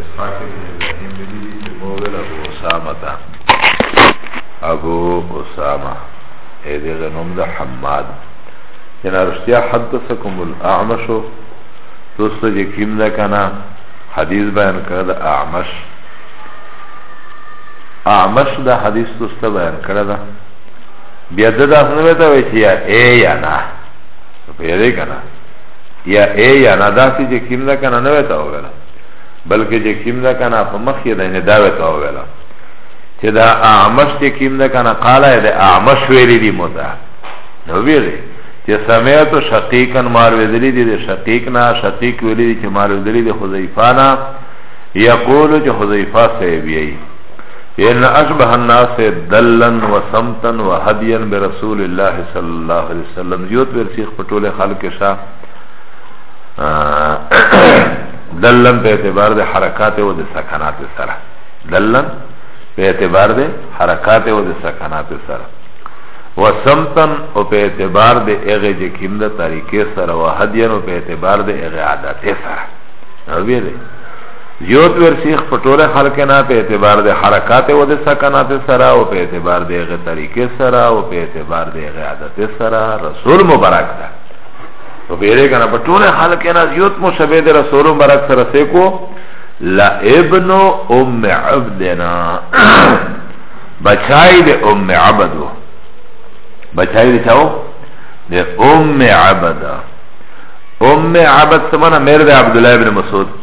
اسحاق ابن ابراهیم بلی چې موږ ابو اسامه تا ابو اسامه اې دې نوم د حماد جنا رشتیا حدثکم الاعمش دوست جی کیم دا کنا حدیث بیان کرد اعمش اعمش دا حدیث دوست بیان کرد بیا دا دا سنویتا ویچی یا اے یا نا پیدا کنا یا ای یا نه داسې چې کیم ده کنه نه وته ویلا بلکې چې کیم ده کنه په مخ یې نه دا وته ویلا چې دا اعمش چې کیم ده کنه قاله ده اعمش ویلی دی مودا نو ویلی چې سمعت شقیقا مار ویلی دی شقیق نه شقیق ویلی چې مار ویلی دی حذیفانا یقول چې حذیفه سی بیئی ان اشبه الناس دلا وسمتا وهديا برسول الله صلى الله عليه وسلم زيوت ورسيخ په ټوله خلق شا دلا په اعتبار د حرکات او د سکنات سره دلا په اعتبار د حرکات او د سکنات سره وسمتا او په اعتبار د اغه جکیم د طریقې سره وهديا او په اعتبار د اغه عادت سره او ویلې زیوت ورسیخ په ټوله خلق نه په اعتبار د حرکات و د سکنات سره او په اعتبار د هغه طریقې سره او په اعتبار د هغه عادت سره رسول مبارک ده او بیره کنه په ټوله خلق نه زیوت مشابه د رسول مبارک سره سیکو لا ابن ام عبدنا بچای د ام عبدو بچای د چاو د ام عبد ام عبد سمنا میر د عبد الله ابن مسعود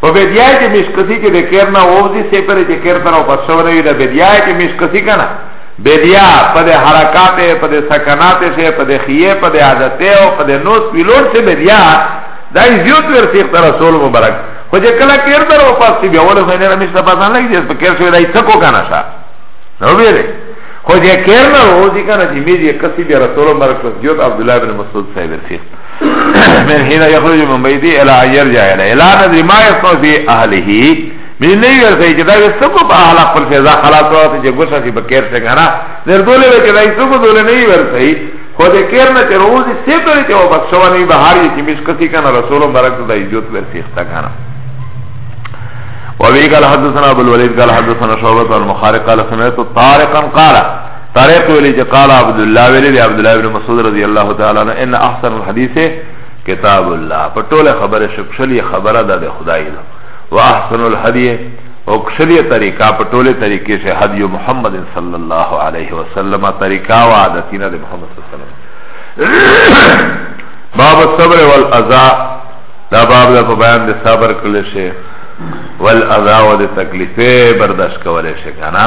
په بدیای چې مشکسی چې د کیر نه ووځي سه پر چې کیر تر او پس شو نه وي د بدیای چې مشکسی کنه بدیا په د حرکات په د سکنات سه په د خیه په د عادت او په د نوس ویلوټ سه بدیا دای زیوت ور سیخ تر رسول مبارک خو چې کله کیر تر او پس بیا ول خو نه مشته پاتان لګي چې په کیر شو دای څکو کنه شا نو ویلې خو چې کیر نه ووځي کنه چې می دې کسی به رسول مبارک زیوت عبد الله بن مسعود صاحب سیخ من حين يخرج من بيتي الى ان يرجع الى الى ندري ما يصنع في اهله من نه ورته چې دا سکو په اهل خپل فضا خلاص وته چې ګوشه شي بکیر څنګه نه در دوله به چې دا سکو دوله نه ورته خو دې کیر نه چې روز سي ته چې او بس شو نه بهار یې چې مش کسي کنه رسول مبارک ته عزت ورسي ښتا کنه وابي قال حدثنا ابو الوليد قال حدثنا شعبة المخارق قال سمعت طارقا قال طارق ویلی چه قال عبدالله ویلی دی عبدالله ابن مسعود رضی اللہ تعالی عنہ ان احسن الحدیث کتاب اللہ پر طول خبر شکشلی خبر دا دی خدای دا و احسن الحدیث وکشلی طریقہ پر طول طریقے سے حدی محمد صلی اللہ علیہ وسلم طریقہ و عادتین دی محمد صلی اللہ علیہ وسلم باب الصبر والعذا دا باب دا بیان دی صبر کلی شے والعذا و دی تکلیفے برداشت کولے شے کنا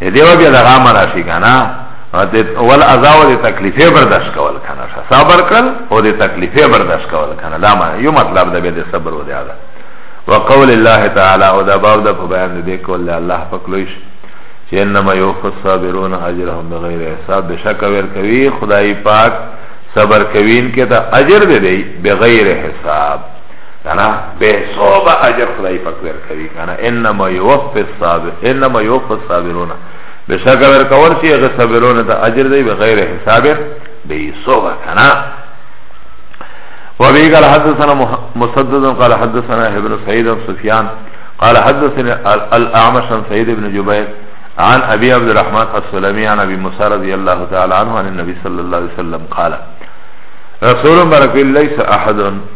دیو بیا دغه امر راشي کنه ول ازا او د تکلیفې برداشت کول کنه صبر کړل او د تکلیفې برداشت کول کنه دا ما یو مطلب د به د صبر و دی ادا وقول الله تعالی او دا باب د په بیان دی کول الله پکلوش چې انما یوف الصابرون اجرهم بغیر حساب بشک ور کوي خدای پاک صبر کوین کې ته اجر دی بغیر حساب کنا به صوب اجر خدای پاک ور کوي کنا انما يوفى الصابر انما يوفى الصابرون بشک ور کول شي غ صبرون ته اجر دی بغیر حساب به صوب کنا وابي قال حدثنا مسدد قال حدثنا ابن سعيد بن سفيان قال حدثنا الاعمش عن سعيد بن جبير عن ابي عبد الرحمن السلمي عن ابي موسى رضي الله تعالى عنه عن النبي صلى الله عليه وسلم قال رسول بركه ليس احد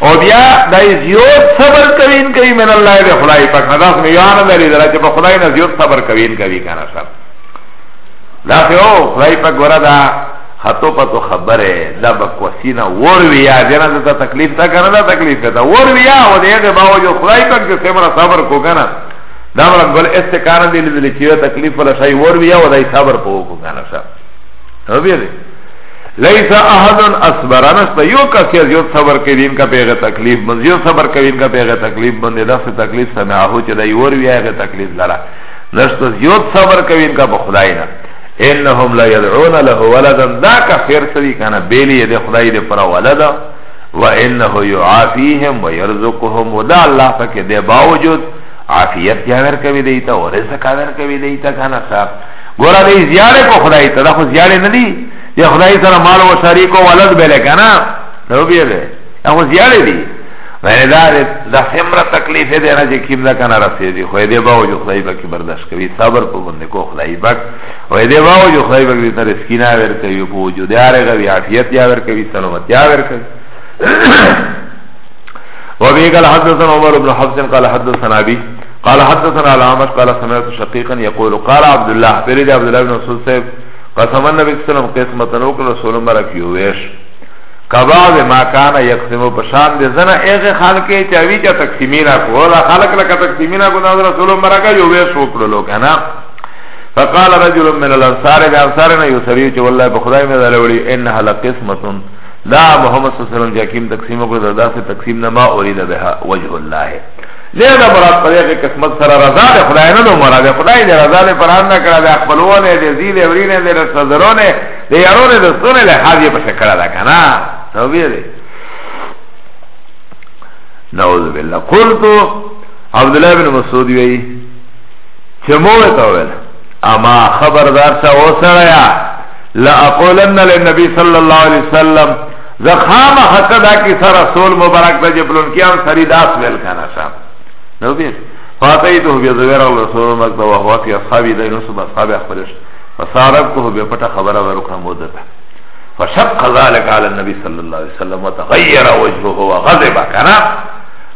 او بیا دای زیوت صبر کوین کوي من الله به خدای پاک نه داس میان لري درته په خدای نه زیوت صبر کوین کوي کنه سب دا خو خدای پاک ګره دا خطو پتو خبره دا بکوسینا ور ویا جنا دا تکلیف تا کنه دا تکلیف تا ور ویا و دې باوجود خدای پاک چې سمرا صبر کو کنه دا مرا بل استکانه دې لیدل چې تکلیف ولا شي ور ویا و دای صبر کو کنه سب هو بیا لیسا احدن اصبرانستا یو کسی از یو صبر کدین کا پیغه تکلیف بند یو صبر کدین کا پیغه تکلیف بند دست تکلیف سمعهو چه دا یور وی آغه تکلیف لرا نشتا یو صبر کدین کا بخدای نا انهم لا یدعون له ولدا دا کفر سوی کانا بیلی ده خدای ده پر ولدا و انه یعافیهم و یرزقهم و دا اللہ پاک ده باوجود عافیت یاور کبی دیتا و رزق آور کبی دیتا کانا صاحب ګورا دی زیاره کو خدای ته دا خو زیاره نه دی یا خدای سره مال و شریک او ولد بل کنه نو بیا دی دا خو زیاره دی ولی دا دا سمره تکلیف دی نه چې کیم دا کنه رسیدي خو دې باوجود خدای پاک برداشت کوي صبر په باندې کو خدای پاک و دې باوجود خدای پاک دې تر سکینا ور کوي په وجود هغه وی عافیت یا ور کوي سلامت یا ور کوي وبه قال حدثنا عمر بن حفص قال حدثنا ابي قال حدثنا على عمش قال سمعت شقيقا يقول قال عبد الله بريد عبد الله بن مسعود صاحب قسم النبي صلى الله عليه وسلم قسمة نوك رسول مبارك يويش كبعض ما كان يقسم بشان دي زنا اغي خلق چاوي چا تقسيمينا کو ولا خلق لك تقسيمينا کو نظر رسول مبارك يويش وکړو لوک انا فقال رجل من الانصار دي انصارنا يسريو چه والله بخدای مې دلوړي انها لقسمه دا محمد صلی الله علیه وسلم جاکیم تقسیم کو دا سے تقسیم نما اورید بها وجه الله نه دا مراد په دې قسمت سره رضا ده خدای نه نو مراد خدای دې رضا له پران نه کړه د خپلونه دې زیل ورینه دې رسدرونه دې یارونه د سونه له حاضر په شکل ده کنه نو بیا دې نعوذ بالله قلت عبد الله بن مسعود وی چې مو ته ویل اما خبردار شه اوسړیا لا اقولن للنبي صلى الله عليه وسلم زه خامه حتی دا کسا رسول مبارک دا جه پلونکی انصاری داس ویل کنه شا نو بیش فاتیتو بیا زویر اللہ رسول مبارک دا وحوا فی اصحابی دا نصب اصحابی اخبرش فساربتو بیا پتا خبر ورکا مدتا فشق ذالک علی النبی صلی اللہ علیہ وسلم وتغیر وجهه وغضب کنا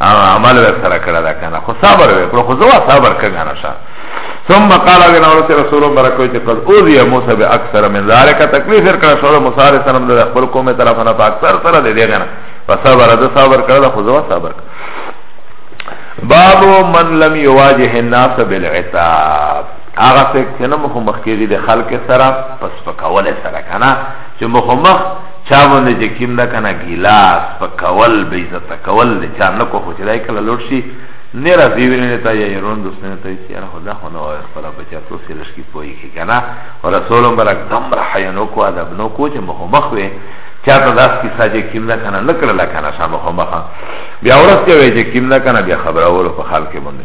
عمل ور سره کړه دا کنه خو صبر وکړو خو زوا صبر کړه نه شه ثم قال بنا ورته رسول الله برکو چې قد اوذي موسی به اکثر من ذلك تکلیف ور کړه شو موسی عليه السلام د خپل قوم طرف نه په اکثر سره دې دې کنه فصبر د صبر کړه خو زوا صبر باب من لم يواجه الناس بالعتاب هغه څه چې نه مخ مخ کې دي خلک سره پس پکول سره کنه چې مخ مخ چا باندې چې کیم ده کنه ګیلاس په کول به عزت کول د چا نه کو خو چې دای کله لوټ شي نه را دیوینه ته یا یرون دوست نه ته چې هغه دا خو نه وای خپل بچا تو سیلش کی پوي کی کنه او رسول برک دم را حینو کو ادب نو کو چې مخ مخ وي چا ته داس کی ساجه کیم ده کنه نکړه لا کنه شام مخ مخ بیا ورس کې وای چې کیم ده کنه بیا خبره ورو په خال کې باندې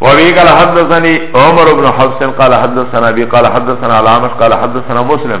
وابي قال حدثني عمر بن حفص قال حدثنا ابي قال حدثنا علامه قال حدثنا مسلم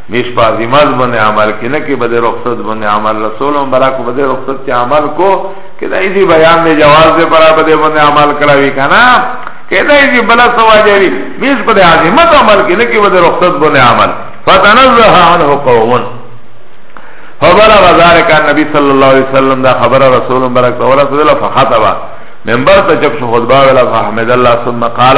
میش پا عظیمات بنده عمل کی نکی بده رخصت بنده عمل رسول هم برا کو بده رخصت چه عمل کو که دا ایزی بیان ده جواز ده پرا بده بنده عمل کراوی کنا که دا ایزی بلا سوا جاوی میش پا ده عظیمات عمل کی نکی بده رخصت بنده عمل فتنزه عنه قومون فبلغ ذلك النبي صلى الله عليه وسلم دا خبر رسول برکت ورسول فخطبه منبر ته چپ شو خطبه ولا فحمد الله ثم قال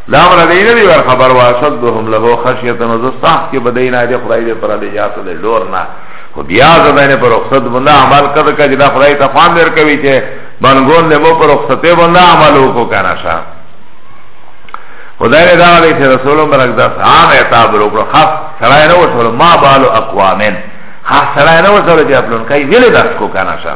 دا مرا دین دی ور خبر واشدهم له خشیت نو زستاح کی بدینا دی خدای دی پر نجات دی لور نه خو بیا زدانه پر رخصت بنده عمل کړ کړه دا خدای ته فهم ور کوي چې بنګون له مو پر رخصت بنده عمل وکړه کنه شا خدای دا علی چې رسول مرګ داس عام اعتاب وکړه خاص سړای نه وصول ما بالو اقوامن خاص سړای نه وصول چې خپلن کوي ویل داس کو کنه شا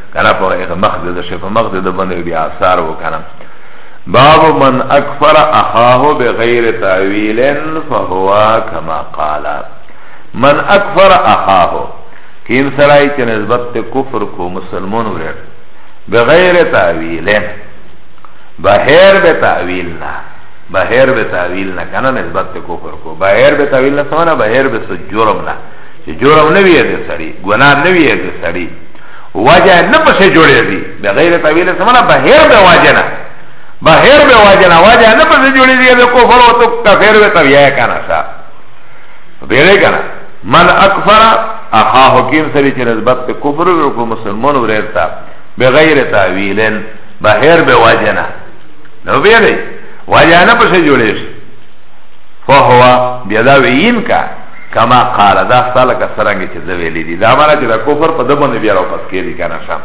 کنا په هغه مخ د شي په مخ د باندې بیا آثار وکنا باب من اکفر اخاه بغیر تعویل فهو کما قال من اکفر اخاه کیم سړی چې نسبت ته کفر کو مسلمان ورې بغیر تعویل بهر به تعویل نه بهر به تعویل نه کنه نسبت ته کفر کو بهر به تعویل نه سمانه بهر به سجرم نه چې جرم نه ویې دې سړی ګناه نه ویې دې سړی وجه نه پسې جوړېږي به غیر طویل سمنا بهر به وجه نه بهر به وجه نه وجه نه پسې جوړېږي به کفر او تو کفر به تو یا کنه سا بیره کنه من اکفر اخا حکیم سری چې نسبت په کفر او کو مسلمان ورته به غیر طویل بهر به وجه نه نو بیره وجه نه پسې جوړېږي فهو بیا دا وین کا کما قال دا سالا کا سرنګ چې زوی لیدي دا معنی چې دا کفر په دبن بیا راو پس کېږي کنه شام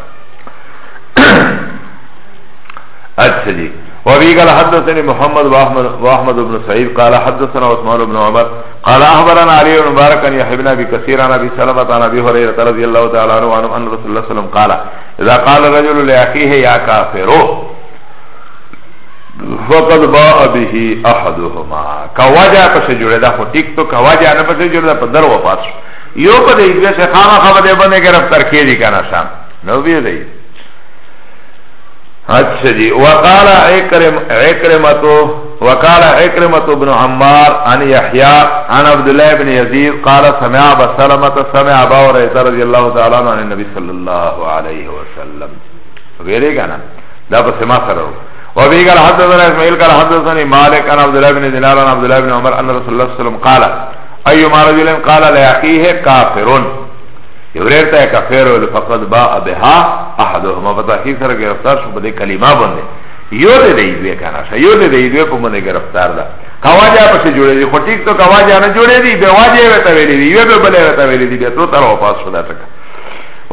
اچھا جی وابي قال حدثني محمد واحمد واحمد بن سعيد قال حدثنا عثمان بن عمر قال اخبرنا علي بن مبارك ان يحيى بن ابي كثير عن ابي سلمة عن ابي هريره رضي الله تعالى عنه ان رسول الله صلى الله عليه وسلم قال اذا قال الرجل لاخيه يا كافر فقد باء به احدهما کواجا پس جوړه دا خو ټیک تو کواجا نه پس جوړه په در وفات شو یو په دې کې چې خامہ خبر دې باندې گرفتار کېږي کنه شام نو به دی اچھا جی وقال اکرم اکرمتو وقال اکرمتو ابن عمار عن یحیاء عن عبداللہ ابن یزید قال سمع ابا سلمت سمع ابا ورعیت رضی اللہ تعالی عنہ عن النبی صلی اللہ علیہ وسلم ویرے گا نا دا پس ما سر رو وابي قال حدثنا اسماعيل قال حدثني مالك عن عبد الله بن دينار عن عبد الله بن عمر ان رسول الله صلى الله عليه وسلم قال ايما رجل قال لاخيه كافر يورير ته کافر ول فقد باء بها احدهما فتحقيق سره گرفتار شو بده کلمه باندې یو دې دی دوی کنه شه یو دې دی دوی په باندې گرفتار ده کواجا پسې جوړې دي خو ټیک ته کواجا نه جوړې دي به واجب ته ویلې دي یو به بلې ته ویلې دي به تو تر وفات شو دا ټکه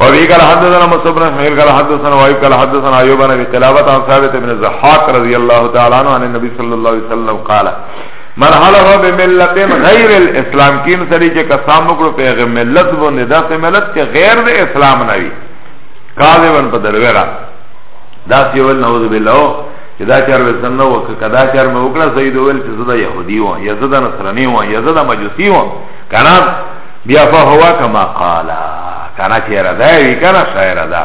وابي قال حدثنا مصعب بن حمير قال حدثنا وائل قال حدثنا ايوب بن قلابه عن ثابت بن زحاك رضي الله تعالى عنه عن النبي صلى الله عليه وسلم قال من حلف بملت غير الاسلام کین سری چې قسم وکړو په غیر ملت باندې دا سه ملت چې غیر د اسلام نه وي کاذبن په درویرا دا سی ول نعوذ بالله چې دا چار وسن نو وک کدا چار مې وکړه سید ول چې زدا يهودي و یا زدا نصراني و یا زدا مجوسي و کنه بیا فهوا کما قالا کانا چه ردائیوی کانا شای ردا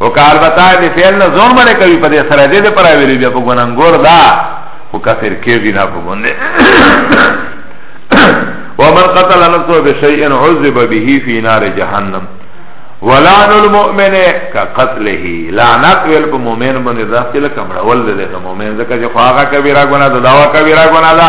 وکا البتا دی فعل نا زون منه کبی پا دی سر دی دی پر آویلی بیا پا گنانگور دا خو کافر کیزی نا پا گنده ومن قتل نفسه بشیئن عذب به فی نار جهنم ولعن المؤمن کا قتله لعنت ویل په مؤمن باندې داسې لکه مړول دی د مؤمن ځکه چې خواغه کبیره ګناه ده دا کبیره ګناه ده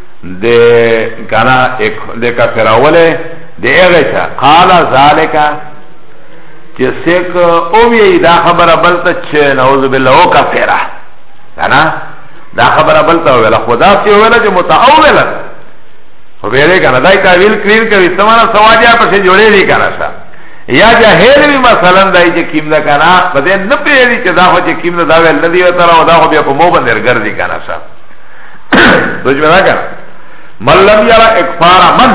ده کنا ده کفر اوله ده اغه چا قال ذالک چه سیک او یی دا خبره بلتا چه نعوذ بالله او کفره کنا دا خبره بلتا ویلا خدا سی ویلا چه متعولا خو بیره کنا دای تاویل کریر کوي سمانا سواجه پسې جوړې دي کنا شا یا جاهل وی مثلا دای چې کیم دا کنا بده نه پیری چې دا خو چې کیم دا ویل ندی وتره او دا خو بیا په مو باندې ګرځي کنا شا سوچ میں نکا من لم یرا اکفار من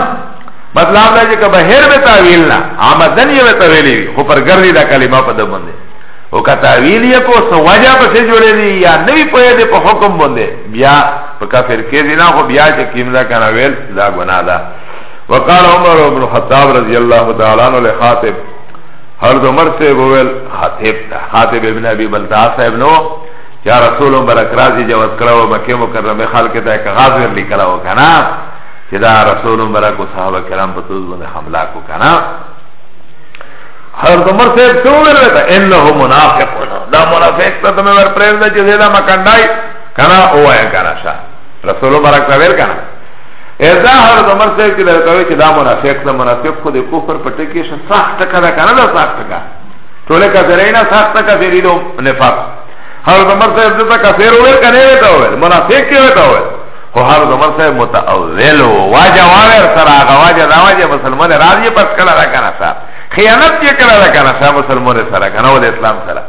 مطلب دا چې که بهر به تعویل نه آمدن یې به تعویلی وي خو پر ګرځي دا کلمه په ده باندې او که تعویل یې کو څه وجه پسې جوړې دي یا نوی پوهې دی په حکم باندې بیا په کافر کېږي نه خو بیا چې کیم دا کنه ویل دا ګناه ده وقال عمر بن خطاب رضی الله تعالی عنہ له خاطب حضرت عمر سے بویل خاطب خاطب ابن ابی بلتاع صاحب نو یا رسول مبارک رازی جواز کراو مکه مکرمه خلق ته کاغذ ور لیکلاو کنه چې دا رسول مبارک او صحابه کرام په توز باندې حمله کو کنه حضرت عمر صاحب څو ورته انه منافق دا منافق ته تم ور پرېږ د چې دا مکندای کنه اوایا کنه شا رسول مبارک ته ور کنه اذا حضرت عمر صاحب چې دا کوي چې دا منافق دا منافق خو د کفر پټه کې شته سخت ټکا دا کنه دا سخت ټکا ټوله کافرینا سخت کافری دو نفاق هر زمر صاحب دتا کافر ویل کنه ویتا ویل منافق کی ویتا ویل خو هر زمر صاحب متاول واجه واور سره هغه واجه دا واجه مسلمان راضی پس کړه را کنه صاحب خیانت یې کړه را کنه صاحب مسلمان سره کنه ول اسلام سره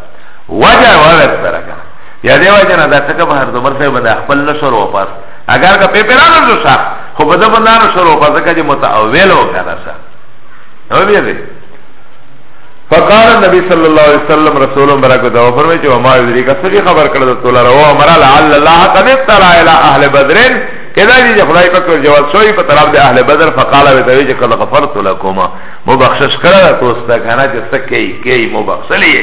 واجه واور سره کنه یا دی واجه نه دا څنګه به هر زمر صاحب د خپل نشر واپس اگر که په پیرانو جو صاحب خو بده بندانو شروع پس کړه متاول وکړه صاحب نو بیا دې فقال النبي صلى الله عليه وسلم رسول برکو دا فرمای چې ما یدری کا سړي خبر کړل ته لاره او امر لعل الله قد ترى الى اهل بدر کدا دې خدای په کور جواب شوی په طرف د اهل بدر فقال به دوی چې قد غفرت لكما مو بخشش کړل تاسو ته کنه چې سکه کی مو بخشلې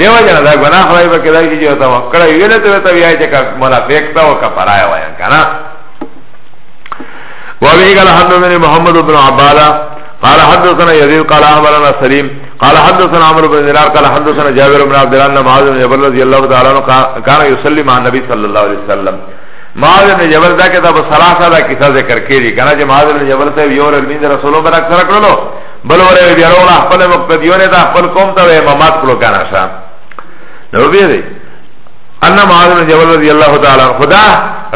دیو جنا دا گناہ خدای په کدا کې جو تا وکړه ویل ته ته بیا چې منافق تا او کفرایا وای کنه وابي قال حدثنا محمد بن عباده قال حدثنا يزيد قال اخبرنا سليم قال حدثنا عمرو بن دينار قال حدثنا جابر بن عبد الله بن معاذ بن جبل رضي الله تعالى عنه كان يصلي مع النبي صلى الله عليه وسلم معاذ بن جبل دا کتاب ثلاثه دا کیسه ذکر کړي کنه چې معاذ بن جبل ته یو ور مين رسول الله برک سره کړلو بل ور بیا ورو خپل مقتدیونه دا خپل قوم ته امامات کړو کنه شا نو بیا دی ان معاذ بن جبل رضی الله تعالی خدا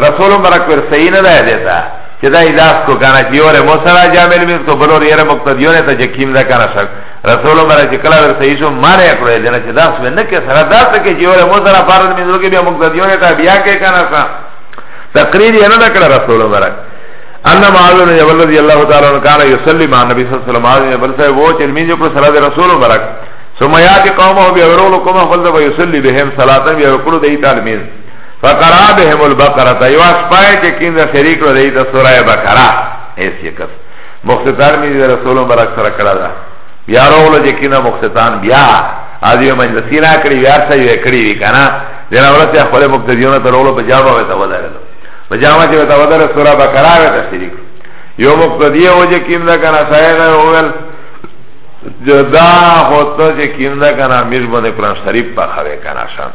رسول برک ور صحیح نه دی دیتا چه دا ایداس کو کانا چه یور موسرا جامل بیخ تو بلور یر مقتدیونه تا چه کیم دا کانا شک رسولو مرا چه کلا ور سیشو مانا اکرو ایدینا چه داس وی نکه سرا داس که چه یور موسرا فارد منزو که بیا مقتدیونه تا بیا که کانا سا تقریر ینا نکڑا رسولو مرا ان معاذ بن جبل رضی اللہ تعالی عنہ کانا یصلی مع نبی صلی اللہ علیہ وسلم معاذ بن جبل صاحب وہ چه المین جو پر سرا رسول مرا ثم یاتی قومه بیا ورولو قومه خلد و یصلی بهم صلاتا بیا وکرو دی تعلمین فقرا بهم البقره تا یو اسپای چې کین د شریک رو دی ته سوره بقره ایس یې کس مختصر می د رسول مبارک سره کړه دا بیا رولو چې کینه مختصان بیا ادیو مجلسی را کړی بیا سې یې کړی وی کنه دنا ورته خپل مبتدیونه ته رولو په جواب وته ودارل په جواب چې وته ودارل سوره بقره وته شریک یو مبتدی او چې کین دا کنه سایه نه اول جدا هوته چې کین دا کنه میر باندې قران شریف په خوي کنه شان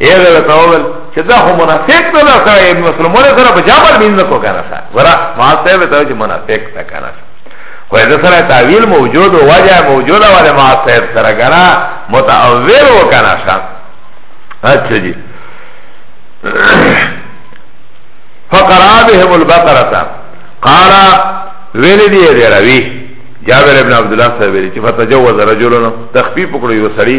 ایغه ورته وویل چې دا خو منافق نه ده سره ابن مسلم ور سره بجامل مين نه کو کنه سره ورا ما ته به ته چې منافق ده کنه خو دا سره تعویل موجود او وجه موجوده ولا ما ته سره کنه متعویل وکنه سره اچھا جی فقرا بهم البقره قال ویلی دی دی روی جابر ابن عبدالله صاحب ویلی چی فتجوز رجلون تخفیف کړو یو سړی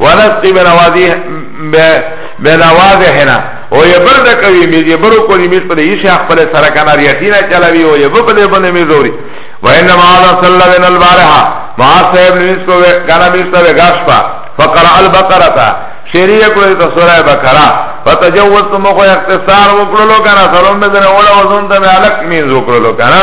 ونسقی بنوازحنا او یه برد کوي میز یه برو کوي میز په دې شي خپل سره کنار یتینا چلاوي او یه په دې باندې میز اوري وانما معاذ صلی الله علیه البارحه معاذ صاحب میز کو کنه میز ته غاشپا فقرا البقره شریعه کوي ته سوره بقره فتجوزت مو کو اختصار وکړلو کنه سلام دې نه ولا وزن ته الک میز وکړلو کنه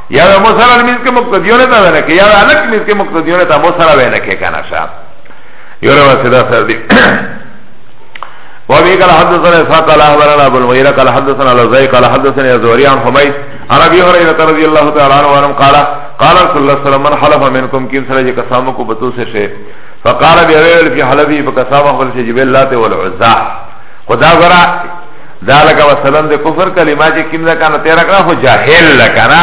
یا به موسر المیز که مقتدیونه تا وینه که یا به الک میز که مقتدیونه تا موسر وینه که کنه شا یو رو سیده سر دی وابي قال حدثنا اسحاق قال اخبرنا ابو المغيرة قال حدثنا لزي قال حدثنا زوري عن حميد عن ابي هريره رضي الله تعالى عنه قال قال رسول الله صلى الله عليه وسلم من حلف منكم كيف سره جي قسم کو بتو سے شے فقال بيويل في حلفي فقسم خپل شي جبل لات والعزى خدا غرا دا لکه مثلا د کفر کلمه چې کیم ده کنه تیر کړه خو جاهل لکنه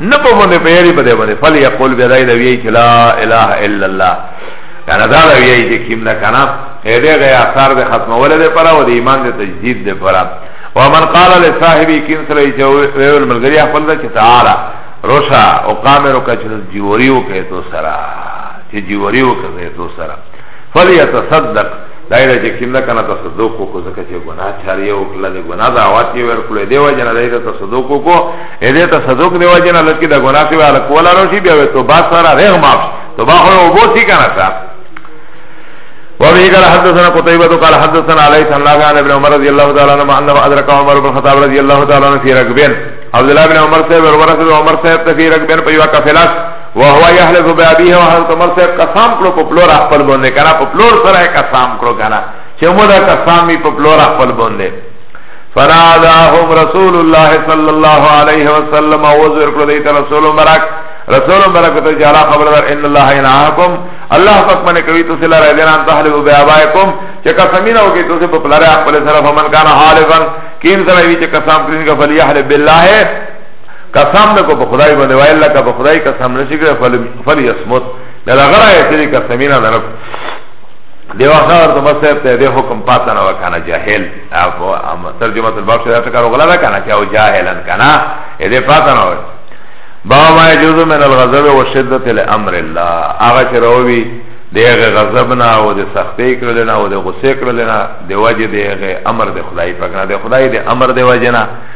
نه په باندې پیری په دې باندې فل یقول بیا دای دی چې لا اله الا الله کنه دا دی چې کیم ده کنه دې غي اثر د ختمول دې پر او د ایمان د تجدید دې پر ومن قال لصاحب کین سره چې ویل ملګری خپل ده چې تعالی روشا او قامرو کا چې جیوریو کې تو سره چې جیوریو کې تو سره فلیتصدق دایره چې کیم نه کنه تصدق کو کو زکه چې ګناه چاري او کله دې ګناه دا وات یې ور کړې دی وجنه دایره تصدق کو کو اې دې تصدق دی وجنه لکه دا ګناه کې وال کولا نو شي بیا تو با سره رغ معاف تو با خو وو سی کنه تا وابي قال حدثنا قتيبة قال حدثنا علي بن نافع عن ابن عمر رضي الله تعالى عنه انه ادرك عمر بن الخطاب رضي الله تعالى عنه في ركبين عبد الله بن عمر سے ورث عمر سے في ركبين پيوا قافلہ وهو يحلف بابيه وحضرت عمر صاحب قسم کړو په پلور خپل باندې کنه په پلور سره قسم کړو کنه چې موږ دا قسم می په پلور خپل باندې فناداهم رسول الله صلى الله عليه وسلم وزر کړو دیت رسول مبارک رسول مبارک ته جالا خبردار ان الله ينهاكم الله پاک منه کوي تو سلا راه دین ان تحلف بابايكم چې قسمینه وکي تو په پلور خپل سره فمن کان حالفا کین سره وی چې قسم کړی کا فلیحلف بالله قسم نه کو په خدای باندې وای الله کا په خدای قسم نشي کړ فل فل یسمت بلا غره یې چې قسمینا نه رب دیو خبر ته بس ته دې حکم پاتہ نه وکنه جاهل افو ترجمه الباب شه ته کارو غلا کنه چې او جاهلن کنه دې پاتہ نه وای با ما یجوز من الغضب وشدت الامر الله هغه چې روي دیغه غضب نه او د سختې کړل نه او د غصې کړل نه دی وجه دیغه امر د خدای پاک نه د خدای د امر دی وجه نه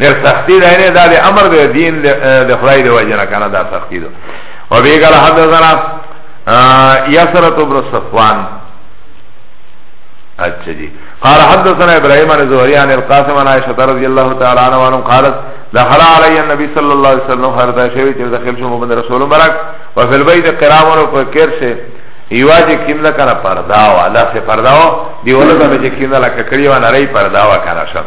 نر سختی دا نه دا دی امر دی دین دی خدای دی وجه نه کنه دا سختی دو و بی قال حدثنا یسرت ابن صفوان اچھا جی قال حدثنا ابراهيم عن زهري عن القاسم عن عائشه رضي الله تعالى عنها قالت دخل علي النبي صلى الله عليه وسلم حضرت عائشه چې داخل شو محمد رسول مبارک وفي البيت قرام او فکر سے یواز کیم نه کنه پرداو الله سے پرداو دی ولدا مې کیم نه لکه کړیو نه ری پرداو کنه شم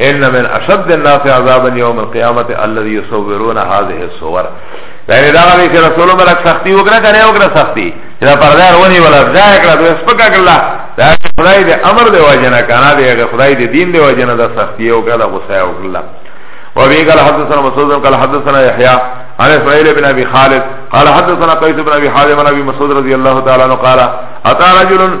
ان من اشد الناس عذابا يوم القيامه الذي يصورون هذه الصور یعنی دا غوی چې رسول مبارک سختی وکړه کنه وکړه سختی دا پردار ونی ولا ځای کړه دوی سپکا کړه دا خدای دې امر دی واجنه کنه دی خدای دې دین دی واجنه دا سختی وکړه غصه وکړه وبه قال حدثنا مسعود قال حدثنا يحيى عن اسماعيل بن ابي خالد قال حدثنا قيس بن ابي حازم عن ابي مسعود رضي الله تعالى عنه قال اتى رجل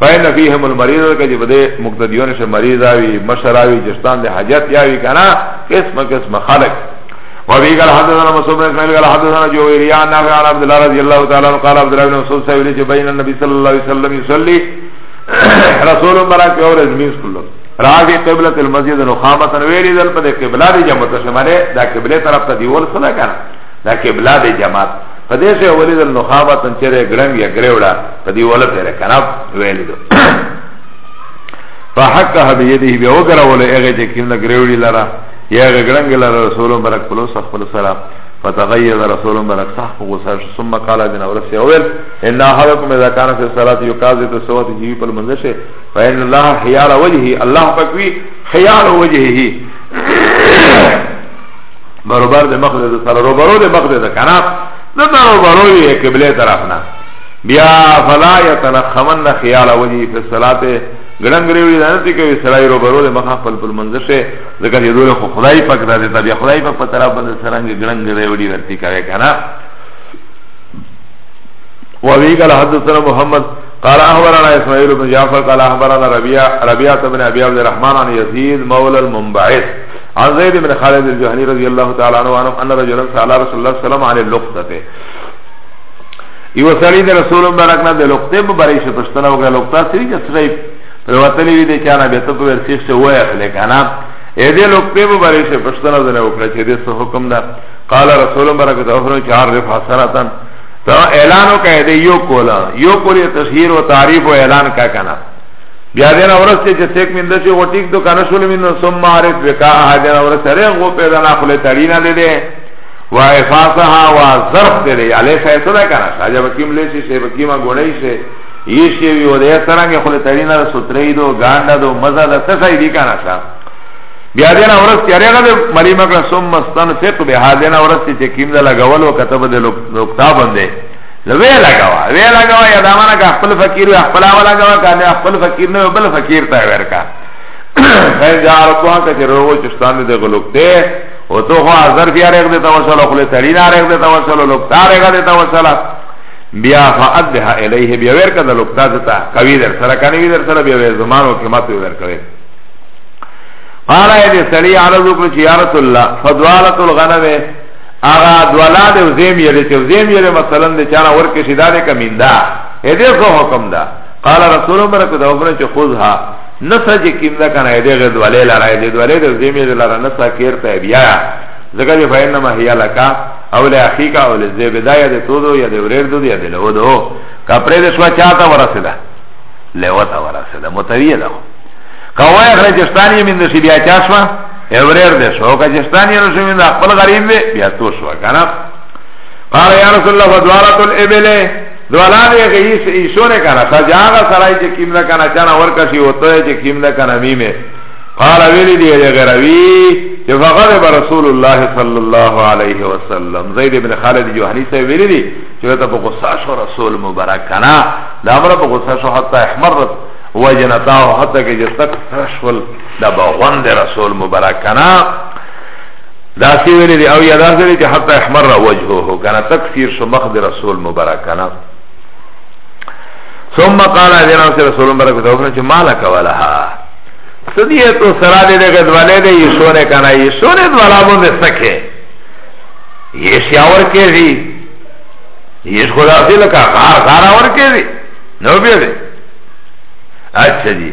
فإن فيهم المريض که جب ده مقتدیون شه مریض آوی مشر آوی جشتان ده حجت یاوی کنا قسم قسم خلق وفي قال حدثنا مسعود بن اسماعيل قال حدثنا جويرية عن نافع عن عبد الله رضي الله تعالى عنه قال عبد الله بن مسعود صاحب لي بين النبي صلى الله عليه وسلم يصلي رسول مبارك اور ازمین صلی اللہ راغی قبلت المسجد نخامتا ویلی دل پا دی قبلہ دی جمعتا شمانے دا قبلے طرف تا دیول صدا کنا دا قبله دی جماعت په دې سه ولید نو خابه تن چیرې ګړم یا ګریوړه په دې ولا پیره کناب ویل دو فحقها بيده بیا وګره ول هغه چې کینه ګریوړي لرا یا هغه ګړنګ لرا رسول مبارک په لوس خپل سره فتغير رسول مبارک صح غوسه ثم قال ابن اورس اول ان احدكم اذا كان في الصلاه يقاضي الصوت جي په منځ شه فان الله حيال وجهه الله پاک وی حيال وجهه بروبر ده مقده ده سر روبرو ده مقده ده کنا ده ده روبرو ده قبله طرفنا بیا فلا یتنخمن خیال وجی فی الصلاة گرنگ ریوی ده نتی که سرائی روبرو ده مخا پل پل منظر شه ذکر یه دوله خو خدای پاک ده ده بیا خدای پاک پا طرف بنده سرنگ گرنگ ریوی ده نتی که کنا وابي قال حدثنا محمد قال اخبرنا اسماعيل بن جعفر قال اخبرنا ربيعه ربيعه بن ابي عبد الرحمن عن يزيد مولى المنبعث عن زيد بن خالد الجهني رضي الله تعالى عنه وعنه أن رجلا سأل رسول الله صلى الله عليه وسلم عن اللقطة يو سړي د رسول مبارک نه د لقطه په باره کې پښتنه وکړه لقطه سری چې سړي پروتلې وي د کانه به ته په ورسې څه وایې خلک انا اې د لقطه په باره کې پښتنه زنه وکړه چې د څه حکم ده قال رسول مبارک ته فرمایي چې عارف حسناتن ته اعلان وکړه د یو کولا یو کولی تشهیر او تعریف او اعلان کا کنه بیا دینا ورسته چې سیک مند شي و ټیک دو کنه شول مين ثم عارف وکا ها دینا ورسته رغ و پیدا نه خله تړینا دې دې و افاسها و ظرف دې دې علی فیصله ده کنه شاجه وکیم لې شي شی وکیما غونې شي یې شی وی و دې سره کې خله تړینا سوترې دو ګانډا دو مزه ده څه شي دې کنه شا بیا دینا ورسته رغ دې مری مکه ثم استنفق به ها دینا ورسته چې کیم ده لګولو کتب دې لوکتا باندې نو وی لګوا وی لګوا یا دا معنی کا خپل فقیر وی خپل اول لګوا کنه خپل فقیر نه بل فقیر ته ورکا خیر جار تو ته چې روغو چستان دې غلوک دې او تو خو حاضر بیا رغ دې توسل خو له تړی نه رغ دې توسل لوک تا رغ دې توسل بیا فادها الیه بیا ورکا د لوک تا ته کوي در سره کني وی در سره بیا زمانو کې ماته ورکوي قال اې دې سړی عرض وکړ چې یا رسول الله فضالت الغنم اغا دولا ده وزیم یلی چه وزیم یلی مثلا ده چانا ورکی شده ده کمین ده هده سو حکم ده قال رسول مرکو ده وفرن چه خوز ها نسا جه کم ده کنه هده غد ولی لارا هده دولی ده وزیم یلی لارا نسا کیر تا بیا زکر جه فین نما هیا لکا اول اخیقا اول زیب ده یا ده تو دو یا ده وریر دو ده یا ده لو دو کپره ده شوا چا تا ورسه ده لو تا ورسه ده متویه ده قوای اخلا جشتانی من ده شی بیا چا شوا اوریر دې شو که جستانی نو شوین دا خپل غریب وی بیا تو شو کنه قال یا رسول الله فدوارت الابل دولا دې غیس ایشو نه کنه سجاغه سړی چې کیم نه کنه چانه ورکه شی وته چې کیم نه کنه میمه قال ویلی دی غروی چې فغضب رسول الله صلی الله علیه وسلم زید ابن خالد جوهری سے ویلی دی چې ته په غصه شو رسول مبارک کنا دا امر په غصه شو حتی احمرت وجنتاه حتی کې جسد ترشول دا بغوند رسول مبارک کنا دا سی ویلی دی او یادا سری چه حتی احمر را وجهو ہو کنا تکسیر شو مخد رسول مبارک کنا ثم قال دینا سی رسول مبارک کتا وکنا چه مالک ولها سدیه تو سرا دی دی گدوالی دی یشونه کنا یشونه دولا بند سکه یشیاور که دی یش خدا سی لکا غار غار آور که دی نو بیده اچھا جی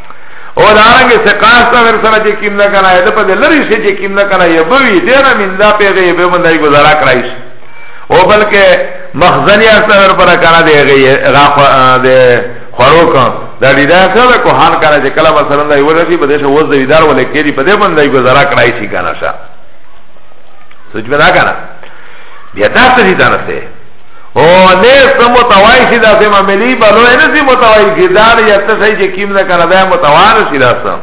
او دارنګ سقاس ته ور سره چې کیم نه کنه اې په دې لری شي چې کیم نه کنه یې بوي دې نه مندا پیغه یې به مندای گزارا کرایش او بلکې مخزنی اثر پر کنه دې غي غا دې خورو کا دا دې دا کله کو حال کنه چې کله مثلا دا یو رفي بده شو وز دې دار ولې کېری په دې مندای گزارا کرایش کنه شا سوچ بنا کنه بیا تاسو دې تنه او نیست متوائی شی دا سیما ملی بلو اینسی متوائی شی دار یا تشای چه کیم نکنه دا متوان شی دا سم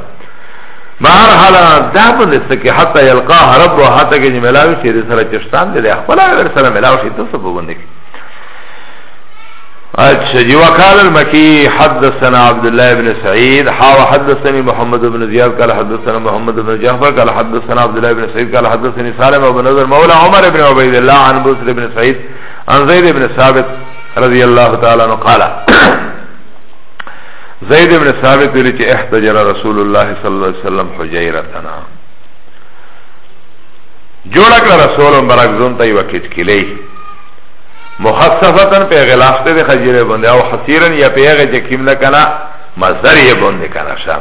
بار حالا دا بندست که حتی یلقاه رب و حتی که جی ملاوی شی دی سر چشتان دی دی اخبلا ور سر ملاوی شی تو سب بندی که اچھا جی وقال المکی حدثنا عبداللہ ابن سعید حاو حدثنی محمد ابن زیاد قال حدثنا محمد ابن جعفر قال حدثنا عبداللہ ابن سعید قال حدثنی سالم ابو نظر مولا عمر ابن عبید اللہ عن بسر ابن سعید عن زید ابن ثابت رضی اللہ تعالی عنہ قالا زید ابن ثابت ویلی چه احتجر رسول اللہ صلی اللہ علیہ وسلم حجیرتنا جوڑا کر رسول مبرک زنتا یو کچ کلی مخصفتن پی غلاف تے دے خجیر بندے او حسیرن یا پی غی جکیم لکنا مزر یہ بندے کنا شام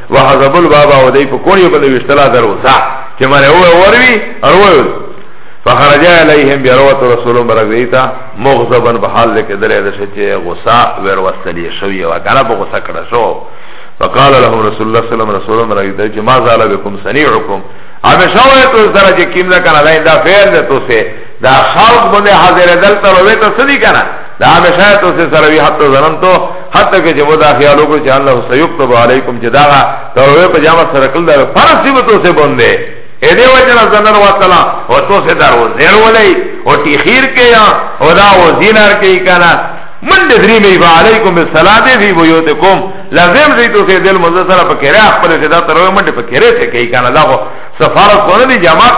وحزب البابا و دی پا کونی پا دوشتلا در وسا چه من او وروی اروی فخرج علیهم بیروت رسولم برک دیتا مغزبن بحال لکه در ایدشه چه غصا وروستلی شوی و کانا پا غصا کرده شو فقال لهم رسول الله صلی اللہ علیہ وسلم برک دیتا چه ما زالا بکم سنیعکم همیشه وی تو اس طرح چه کم دا کانا دا این دا فعل ده تو سه دا خلق بنده حاضر دلتا روی تا سدی کانا دا همیشه تو سے سره وی حتی زنن تو حتی که جمو دا خیال وکړو چې الله سيكتب علیکم چې دا تروې په جامه سره کول دا فرض دی تو سے بوندې اې دې وجه نه زنن وتلا او تو سے دار وزیر ولې او تخیر کې یا او دا وزینار کې کنا من دری می با علیکم بالسلام فی بیوتکم لازم زی تو سے دل مزه سره پکې را خپل چې دا تروې منډه پکې رې ته کې کنا دا سفارت کو نه دی جماعت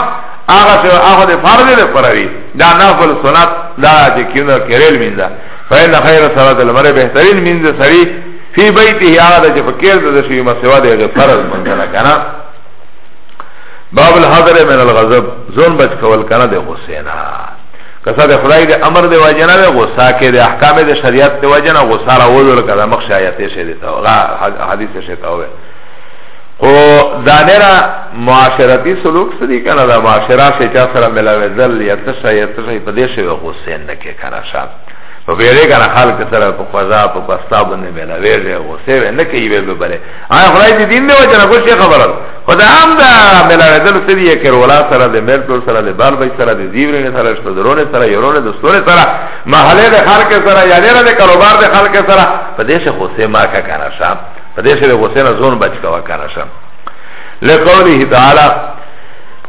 آغا سو آغا ده فرض ده پروی دا نفل سنت دا چه کیونو کریل منزا فین خیر صلاة المر بہترین منز سری فی بیتی آغا ده چه فکر ده شوی مسوا ده فرض منزا کنا باب الحضر من الغضب زون بچ کول کنا ده غسینا کسا ده خدای ده امر ده واجنا ده غصا که ده احکام ده شریعت ده واجنا غصا را وزر کده مخش آیتی شده تاو غا حدیث شده تاوه خو دانیرا معاشرتی سلوک سدی کنه دا معاشره شه چا سره ملاوی دل یا تشه یا تشه پا دیشه و غسین نکی کنه شا و بیره کنه خلق سره پا خوزا پا پستا بنده ملاوی جه غسی و نکی یوی ببره آیا خدای دی دین دیو چنه کچه خبره خو دا هم دا ملاوی دل سدی یا کرولا سره دی ملتول سره دی بال بای سره دی دیورین سره شتدرون سره یرون دستور سره محله دی خلق سره یا دیره دی کروبار دی خلق سره پا دیشه غسی ما که کنه شا پدې سره غوسه نه ځون بچ کوا کنه شم لقوله تعالی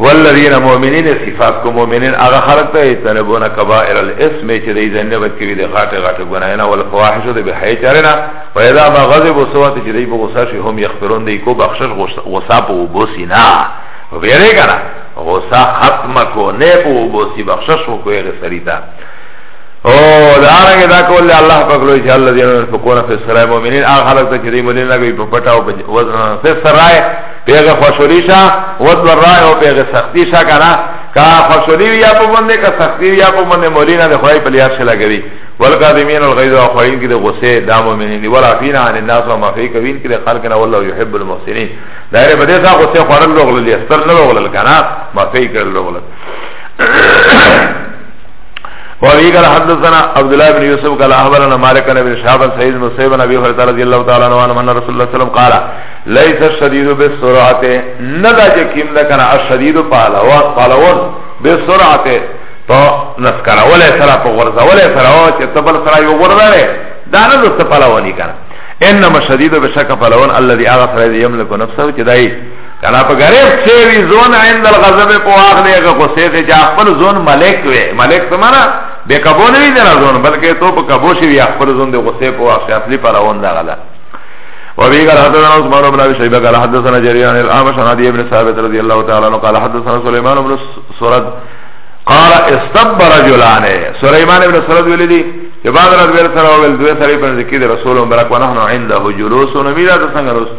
والذین مؤمنین صفات کو مؤمنین هغه خلق ته تنبون کبائر الاسم چې دې ځنه بچ کوي د غاټه غاټه ګناه نه ول فواحش د به حی چرنا و اذا ما غضب وسوات چې دې په غوسه شي هم یغفرون دې کو بخشش غوسه په وبوسی نه ویره کنه غوسه ختم کو نه په وبوسی بخشش کو یې سریتا او دارنګه دا کول الله پاک لوی چې الله دې ينفقون فی السرای مؤمنین هغه خلک چې دې مولین لګي په پټه او وزن فی السرای پیغه خوشحالی شا وزن رای او پیغه سختی شا کنه کا خوشحالی یا په باندې کا سختی یا په باندې مولین نه خوای په لیار شلا کوي والقادمین الغیظ او خوین کې د غصه د مؤمنین دی ولا فینا عن الناس وما فی کوین کې خلق نه والله يحب المحسنین دایره بده تا غصه خورل لوغل استر نه لوغل کنه ما فی کړل لوغل وابي قال حدثنا عبد الله بن يوسف قال اخبرنا مالك بن ابي شهاب عن سعيد بن سيب بن ابي هريره رضي الله تعالى عنه ان رسول الله صلى الله عليه وسلم قال ليس الشديد بالسرعه ندا جه كيم ده كان الشديد پهلوان پهلوان بالسرعه تو نسکرا ولا سرا په غرزه ولا سرا او چې تبل سرا یو غرزه دا نه د پهلواني کنه انما الشديد بشک پهلوان الذي اغفر يملك نفسه چې دای کنا په غریب چې وی زون عند الغضب په واخ دی هغه غصه دی چې خپل زون ملک وي ملک څه معنا به کبو نه وی نه زون بلکې تو په کبو شي وی خپل زون دی غصه په واخ خپل پر اون دا غلا وابي قال حدثنا عثمان بن ابي شيبه قال حدثنا جرير عن الاعمش عن ابي بن ثابت رضي الله تعالى عنه قال حدثنا سليمان بن سرد قال استب رجلان سليمان بن سرد ولدي چې بعد رات ور سره ول دوه سره په ذکر رسول مبارک ونحن عنده جلوس نبی دا څنګه رسول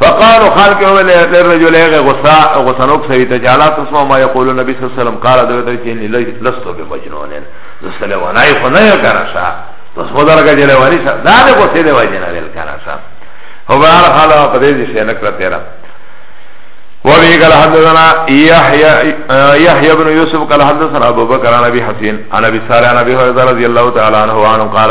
فقالو خلق ویل للرجل هغه غصا غصنوک سوی ته جالا تسمع ما یقول النبي صلی الله علیه وسلم قال دوی ته چې لست بمجنون زسله ونای خو نه کنه شا پس مو درګه جله وری شا دا له کو سیده وای نه ویل کنه شا هو بهر حال په دې چې نه کړ تیرا وابي قال حدثنا يحيى يحيى بن يوسف قال حدثنا ابو بكر عن ابي حسين عن ابي سارع عن ابي هريره رضي الله تعالى عنه وعنه قال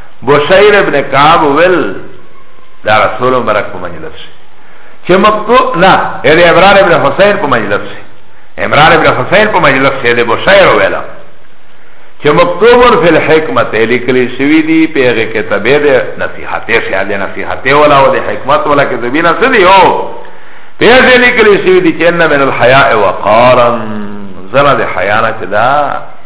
بشیر ابن کعب ویل دا رسول مبارک په مجلس شي چې مکتو نه اې عمران ابن حسین په مجلس شي عمران ابن حسین په مجلس شي د بشیر ویل چې مکتوب فی الحکمت لیکلی شوی دی پیغه کتابه د نصیحت شه د نصیحت ولا او د حکمت ولا کې زبینا سدی او پیغه لیکلی شوی دی چې ان من الحیاء وقارا زنا د حیانه دا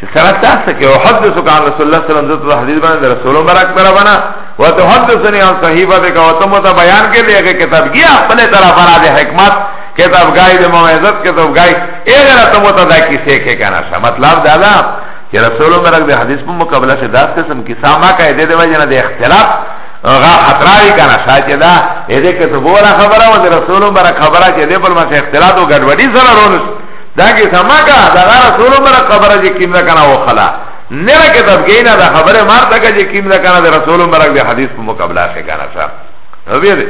چه سرات تاسا که احدثو که عن رسول الله صلی اللہ علیہ وسلم حدیث بنا در رسولو مراک پر بنا و تحدثنی عن صحیفہ دے که و تم تا بیان کے لئے که کتاب گیا اپنے طرح فرا دے حکمت کتاب گائی دے موعظت کتاب گائی اگر تم تا دا کسی که کنا شا مطلب دا دا چه رسولو مراک دے حدیث پر مقابلہ سے داس قسم کسا ما کا دے دے وجہ دے اختلاف غا خطراوی کنا شا چه دا ایده کتبو را خبره و دے رسولو مراک خبره چه دے پر ما سے اختلاف و گڑوڑی سر رونس دا که سمکا دا غا رسول مرا خبر جی کم دا کنا وخلا نرا کتاب گینا دا خبر مارتا که جی کم دا کنا دا رسول مرا دا حدیث پا مقابلہ شی کنا سا نو بیده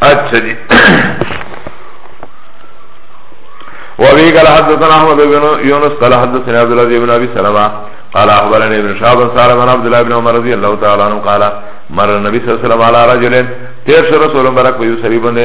اچھا جی وابي قال حدثنا احمد بن يونس قال حدثنا عبد الله بن ابي سلمة قال اخبرني ابن شهاب قال من عبد الله بن عمر رضي الله تعالى عنه قال مر النبي صلى الله عليه وسلم على رجل تیر شو رسول مبارک په یو سری باندې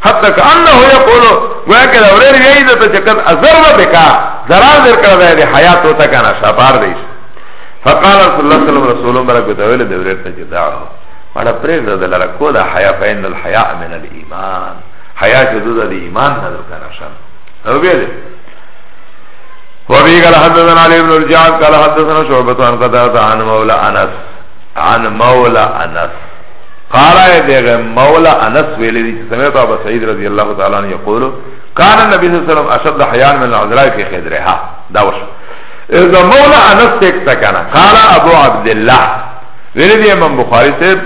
حتی که انه یقولو گویا که دا وریر یایی دا تا چکت ازر بکا زرار در کرده دی حیات ہوتا کانا شاپار دیش فقال رسول اللہ صلی اللہ علیہ وسلم برکو تاویل دا وریر تجی دارو مانا پریگ دا دلارا کو دا حیاء فین الحیاء من الایمان حیاء چه دو دا دی ایمان ندر کانا شان او بیده وفي قال حدثنا علي بن الجعد قال حدثنا شعبة عن قتادة عن مولى أنس عن مولى أنس قال دغه مولا انس ویل دي چې سمعت ابو سعید رضی الله تعالی عنہ یقول کان النبي صلی الله علیه وسلم اشد حیان من العذراء فی خدرها دا وش اذا مولا انس تک تکنا قال ابو عبد الله ویل دي امام بخاری سے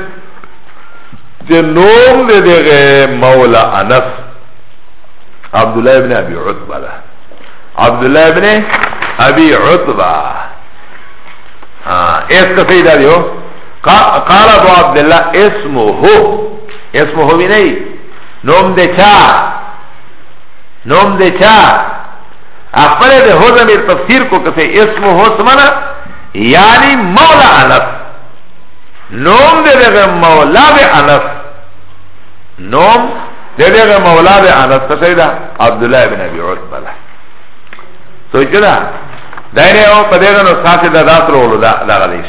چې نوم دې دغه مولا انس عبد الله ابن ابي عتبه ده عبد الله ابن ابي عتبه ها اس کا سیدا دیو قال ابو عبد الله اسمه اسمه ویني نوم د چا نوم د چا خپل د هو زمير تفسير کو کسه اسمه هو سمنا یعنی مولا انس نوم د دغه مولا د انس نوم د دغه مولا د انس څه سیدا عبد الله ابن ابي عتبه لا سوچ دا دایره او په دغه نو ساتي د داسرو ولدا دغه دیش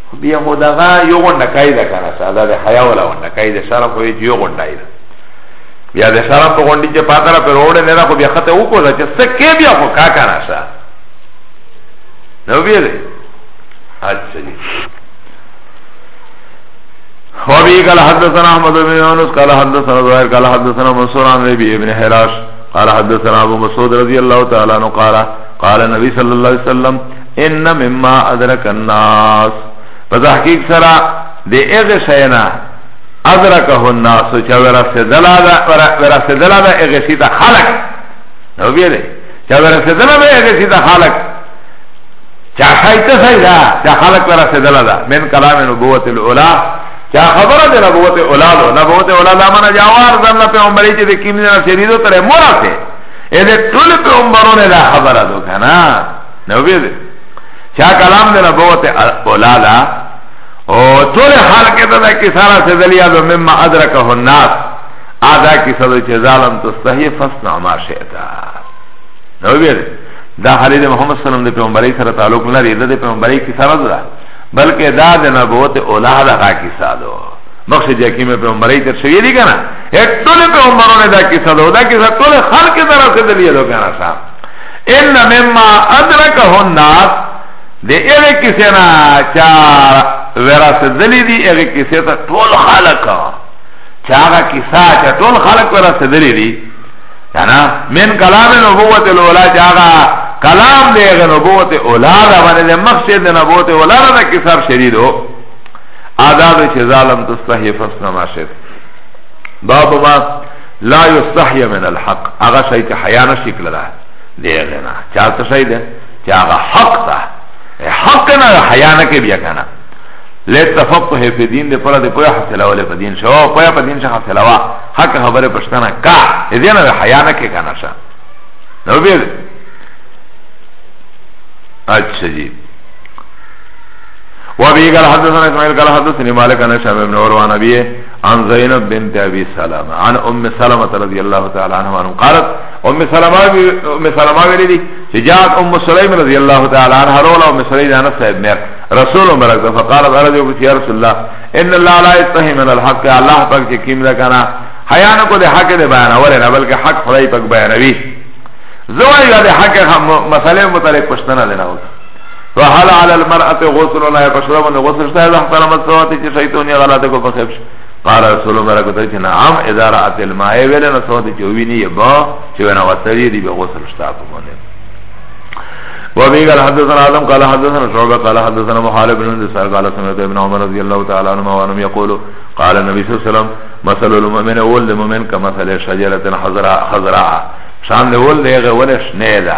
بیا خو دغه یو غونډه کای ده کنه سا دا د حیا ولا غونډه کای ده شرم خو یو غونډه ده بیا د شرم په غونډه چې پاتره پر وړه نه راخو بیا خته وکړه چې سکه بیا خو کا کنه سا نو بیا دې اچھا جی وابي قال حدثنا احمد بن يونس قال حدثنا زهير قال حدثنا منصور عن ربيع بن حراش قال حدثنا ابو مسعود رضي الله تعالى عنه قال قال النبي صلى الله عليه وسلم ان مما ادرک الناس په تحقیق سره د هغه شینا ادرکه الناس چې ورسېدلا دا ورسېدلا دا هغه شي ته خلق نو بیا دې چې ورسېدلا دا هغه شي ته خلق چا خایته سیدا چا خلق ورسېدلا دا من کلام نبوت الاولا چا خبره د نبوت الاولا دو نبوت الاولا دا معنا جوار زمنا په عمرې چې د کیمنه شریدو تر مورا سه اې دې ټول په عمرونه دا خبره دو کنه نو به دې چا کلام د نبوت اولا دا او ټول حال کې دا کې سارا څه دلیا د مما ادرکه الناس ادا کې څه د جزالم تستحی فصنع ما شئت نو به دې دا حدیث محمد صلی الله علیه وسلم د پیغمبري سره تعلق نه لري د پیغمبري کې سره ده بلکې دا د نبوت اولا دا کې ساده مقصد یکی میں پیغمبری تر شوی دی کنا ایک طول پیغمبروں نے دا کسا دو دا کسا طول خلق در رسے دلیے دو کنا صاحب ان مما ادرکه الناس د اغه کسی نه چا ورسدلی دی اغه کسی ته ټول خلق چا هغه کیسه چې ټول خلق ورسدلی دی کنه من کلام نبوت الاولا چا هغه کلام دی اغه نبوت اولا دا باندې مقصد د نبوت اولا دا کیسه شریدو آداب چې ظالم تستحی فسنا ماشد باب ما لا یستحی من الحق هغه شای چې حیا نشي کړلا دی غنا چا څه شای دی چې هغه حق ده حق نه حیا نه کې بیا کنه لتفقه فی دین د پر د پوهه حاصله ولې په دین شو پوهه په دین شو حاصله وا حق خبره پښتنه کا دې نه حیا نه کې کنه شا نو به اچھا جی وابي قال حدثنا اسماعيل قال حدثني مالك عن شعب بن عروه عن ابيه عن زينب بنت ابي سلمة عن ام سلمة رضي الله تعالى عنها عنه قالت ام سلمة ام سلمة ولدي جاءت ام سليم رضي الله تعالى عنها رولا ام سليم انا صاحب مير رسول مبارك فقالت ارجو بك يا رسول الله ان الله لا يستحي من الحق الله پاک چې کیم دا کنه حیا نه کو د حق د بیان اوره نه بلکې حق خدای پاک بیانوي زوی د حق هم مسئله متعلق پښتنه لنه وکړه فهل على المرأة غسل لا يبشر من غسل شاید احترمت سواتی چه شیطونی غلطه کو بخیب شد قال رسول الله برکت چه نعم اذا رأت الماء ویلی نسواتی چه وینی با چه وینا وسری دی به غسل شتا پمونه وابي قال حدثنا عالم قال حدثنا شعبة قال حدثنا محارب بن اندسار قال سمعت ابن عمر رضي الله تعالى عنه وانم يقول قال النبي صلى الله عليه وسلم مثل المؤمن اول المؤمن كمثل شجرة حضراء شان اول ده غول شنه ده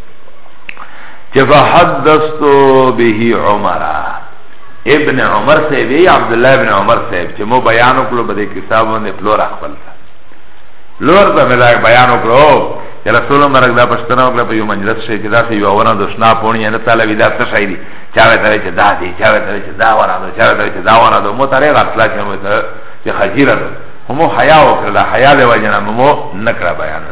چه فحدثتو به عمر ابن عمر صاحب ای عبدالله ابن عمر صاحب چه مو بیانو کلو بده کسابو نه پلور اخبل تا لور تا ملا بیانو کلو چه رسول مرک دا پشتنا وکلا پا یو مجلس شای چه دا سی یو اونا دوشنا پونی انا تالا وی دا تشای دی چاوه تاوی چه دا دی چاوه تاوی چه دا ورا دو چاوه تاوی چه دا ورا دو مو تاره غطلا چه مو تاره چه خجیر دو مو حیاء وکلا حیاء دی وجنا مو نکرا بیانو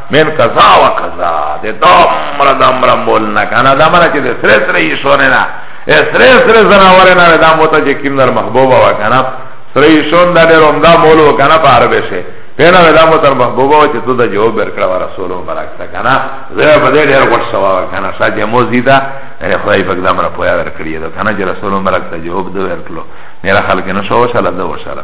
من کذا و کذا ده دمر دمر مول نه کنه دمر چې ده سره سره یې شونه نه سره سره زناور نه ده موته چې کیم در محبوبه و کنه سره یې شون ده ډېر عمدا مول و کنه په عربه شه پینا ودا مو تر محبوبه و چې تو دا جواب ورکړه و رسول مبارک تا کنه زه په دې ډېر غوښ سوا کنه ساج مو زیدا نه خدای پاک دمر پویا ورکړی دا کنه چې رسول مبارک ته جواب دو ورکړو میرا خلک نه شو شاله دو شاله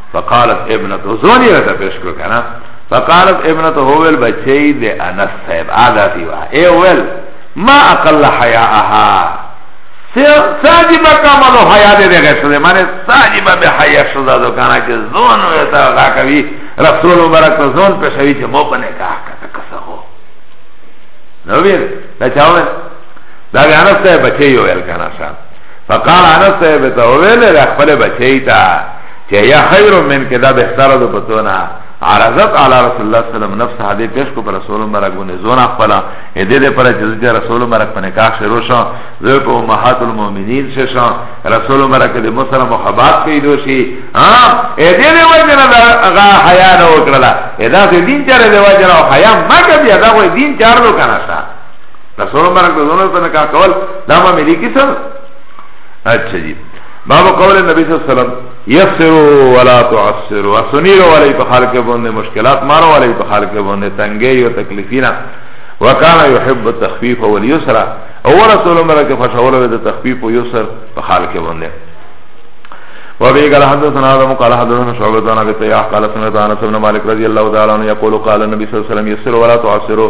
فقالت ابنته زونی رتا پیش کرو کنا فقالت ابنته ویل بچی ده انس صاحب آده دیوا ای ویل ما اقل حیاءها ساجبا کاملو حیاء ده ده غیشو ده مانه ساجبا به حیاء شو ده دو کنا چه زون ویتا غا کبی رسول مبارک تو زون پیشوی چه مو پنه کاح کتا کسا ہو نو بیر ده چاوه ده انس صاحب بچی ویل کنا شا فقال انس صاحب تا ویل رخبل بچی تا چه یا خیر من که دا بهتر دو پتونا عرضت علی رسول الله صلی الله علیه وسلم نفس هدی پیش کو پر رسول مبارک گونه زونا خپلا ایده ده پر چیز ده رسول مبارک پر نکاح شروع شا زوی پر امهات المؤمنین شا رسول مبارک ده مسلم مخبات پیدو شی ایده ده وجنا ده غا حیا نو کرلا ایده ده دین چاره ده وجنا حیا مکا بیا ده وی دین چار دو کنا شا رسول مبارک ده زونا پر نکاح کول داما ملی کسر اچھا جی باب قول نبی صلی اللہ علیہ وسلم یسرو ولا تعسرو اسنیرو علی په حال کې باندې مشکلات مارو علی په حال کې باندې تنګي او تکلیفینا وکانا یحب التخفیف واليسر او رسول الله کې فشاوله د تخفیف او یسر په حال کې باندې وابي قال حدثنا آدم قال حدثنا شعبة عن أبي طياح قال سمعت أنس بن مالك رضي الله تعالى عنه يقول قال النبي صلى الله عليه وسلم يسر ولا تعسروا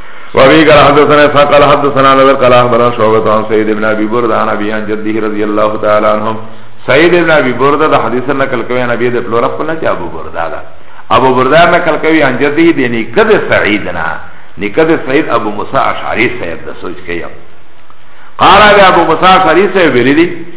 وابي قال حدثنا اسحاق قال حدثنا نذر قال اخبرنا شعبة عن سعيد بن ابي برده عن ابي عن جده رضي الله تعالى عنهم سعيد بن ابي برده ده حديث نقل کوي نبي ده پلور خپل چې ابو برده ده ابو برده نقل کوي عن جده دي نه کده سعيد نه نکد سعيد ابو موسى اشعري صاحب ده سوچ کوي قال ابو موسى اشعري صاحب ویلي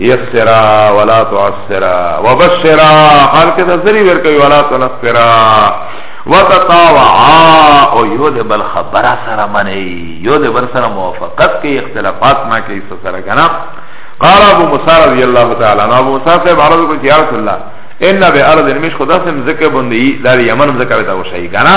یسرا ولا تعسرا وبشرا حال کې د زری ورکوي ولا تنفرا وتطاوعا او یو د بل خبره سره منی یو د بل سره موافقت کې اختلافات نه کوي سره کنه قال ابو موسی رضی الله تعالی عنہ ابو موسی صاحب عرض کو یا رسول الله ان به ارض مش خدا سم زکه بندي دار یمن زکه وتا وشي کنه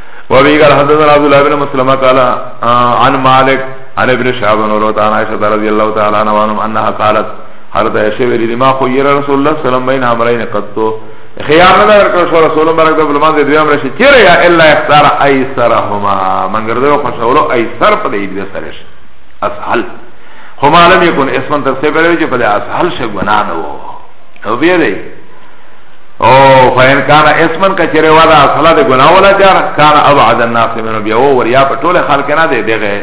وابي قال حدثنا عبد الله بن مسلمة قال عن مالك عن ابن شهاب بن عروة عن عائشة رضي الله تعالى عنها انها قالت حضرت عائشة ولي ما خير رسول الله صلى الله عليه وسلم بين امرين قط خيار نه ورکړ شو رسول الله برکت بل مانځه دوی امر شي چیرې یا الا اختار ايسرهما من ګرځو خوشاله ايسر په دې دې سره شي اسهل هما لم يكن اسمن تر سه بلوي چې په اسهل شي ګنا نه وو او بیا دی او فین کان اسمن کا چره والا اصلا ده گناه ولا جار کان ابعد الناس منو بیا او وریا په ټول خلک نه دی دغه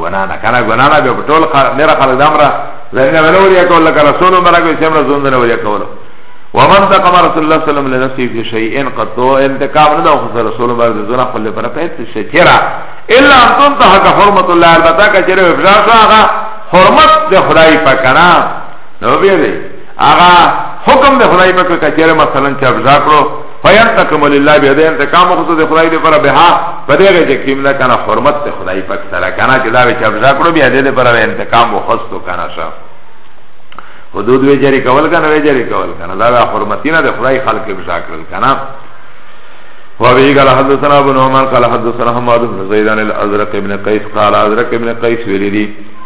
گناه نه کنا گناه نه بیا په ټول خلک نه خلک دمره زنه ولو وریا کول لکه رسول الله راګو چې امر زوند نه وریا کول ومن تقم رسول الله صلی الله علیه وسلم لنفسه في شيء قد انتقام نه خو رسول الله د زنا خپل پر پیت شي چرا الا ان تنتهك حرمت الله البته کچره افراشه هغه حرمت د خدای پاک نه نو بیا دی هغه حکم د خدای په کې چیرې مثلا چې ابزا کړو فین تکم لله بیا دې انتقام خو د خدای لپاره به ها په دې کې چې کیملا کنه حرمت ته خدای پاک سره کنه چې دا چې ابزا کړو بیا دې لپاره انتقام وخستو کنه شه حدود وی جری کول کنه وی جری کول کنه دا حرمتینه د خدای خلق به شاکرل کنه وابي قال حدثنا ابن عمر قال حدثنا حماد بن زيد عن الازرق بن قيس قال ازرق بن قيس ولدي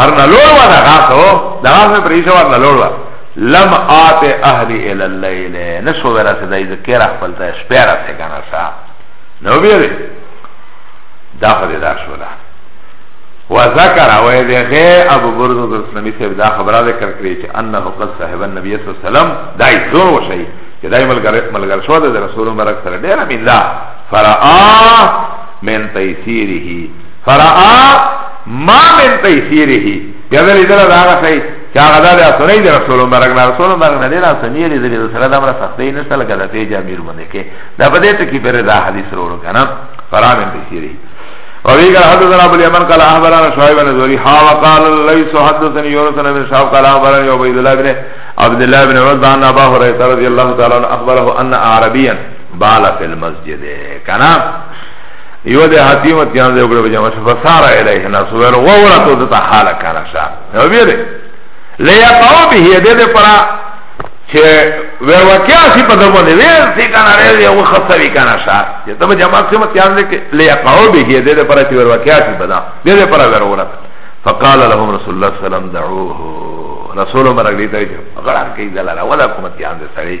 ارنا لولوا دا غاسو دا غاسو پر ایسو ارنا لولوا لم آت اهلی الى اللیل نسو ورا سدائی ذکر اخفل تا شپیرا سکانا سا نو بیوی دا خود دا شولا وذکر او دغه ابو برز الاسلامي سے دا خبره ذکر کړی چې انه قد صاحب النبي صلی الله علیه وسلم دای زور وشي چې دای ملګر ملګر شو د رسول مبارک سره ډیر مینه فرآ من تیسیره فرآ ما من تیسیره بیا ویلی دل دا آغا شای چه آغا دا دا سنی دی رسول مبرک نا رسول مبرک نا دینا سنی دی دی دا سرد امرا سختی نشتا لگا دا تیج امیر منده که دا پده تکی پر دا حدیث رو رو کنا فرآ من تیسیره وفي قال حدثنا ابو اليمن قال اخبرنا شعيب بن زهري ها وقال ليس حدثني يونس بن شهاب قال اخبرني عبيد الله بن عبد الله بن عبد عن ابا هريره رضي الله تعالى عنه اخبره ان اعرابيا بال في المسجد كان یو ده حتیمت کیان ده اکره بجمع شد فسارا الیه ناسو ویلو غورا تو دتا حالا کانا شا نو بیره لیقاو بیه ده ده پرا چه ویر وکیا سی پا دبون ده ویر سی کانا ریز یا و خصوی کانا شا چه تب جمع سیمت کیان ده لیقاو بیه ده ده پرا چه ویر وکیا سی پا ده ده ده پرا ویر غورا فقال لهم رسول الله سلام دعوه رسول مرگ دیتا ویجو غرار کئی دلالا ولا کمت کیان ده سری